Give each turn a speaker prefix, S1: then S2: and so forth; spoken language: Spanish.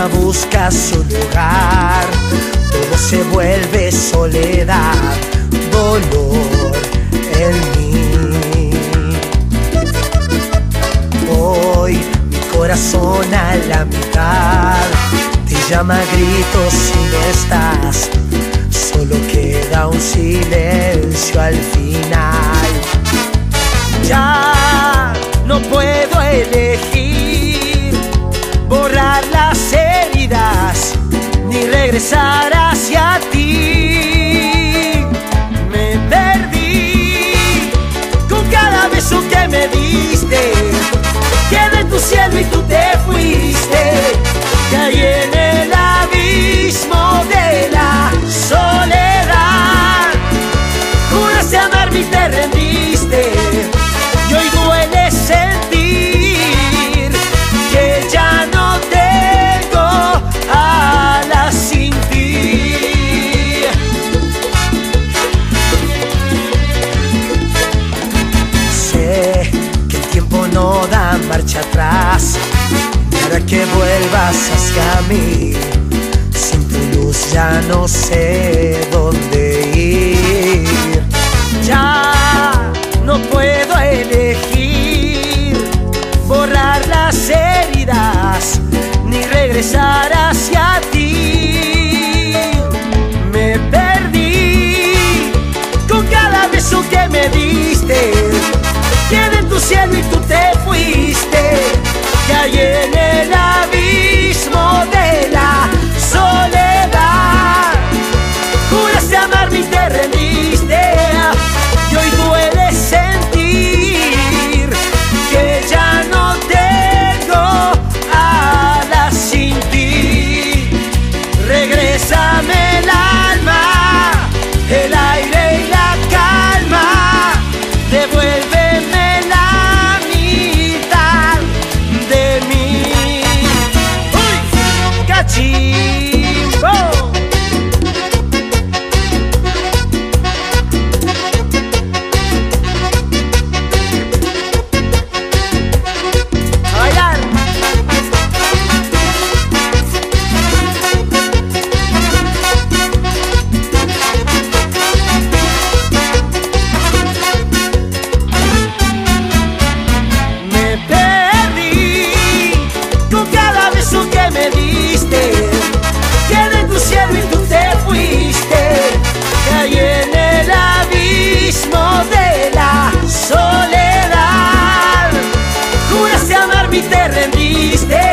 S1: busca su lugar, todo se vuelve soledad, dolor en mí. Hoy mi corazón a la mitad te llama gritos si no estás, solo queda un silencio al final. Ya no puedo elegir regresar marcha atrás. Para que vuelvas hacia mí. Sin tu luz ya no sé dónde ir. Ya no puedo elegir borrar las heridas ni regresar hacia ti. Me perdí con cada beso que me diste. En tu cielo y tú te y te rendiste.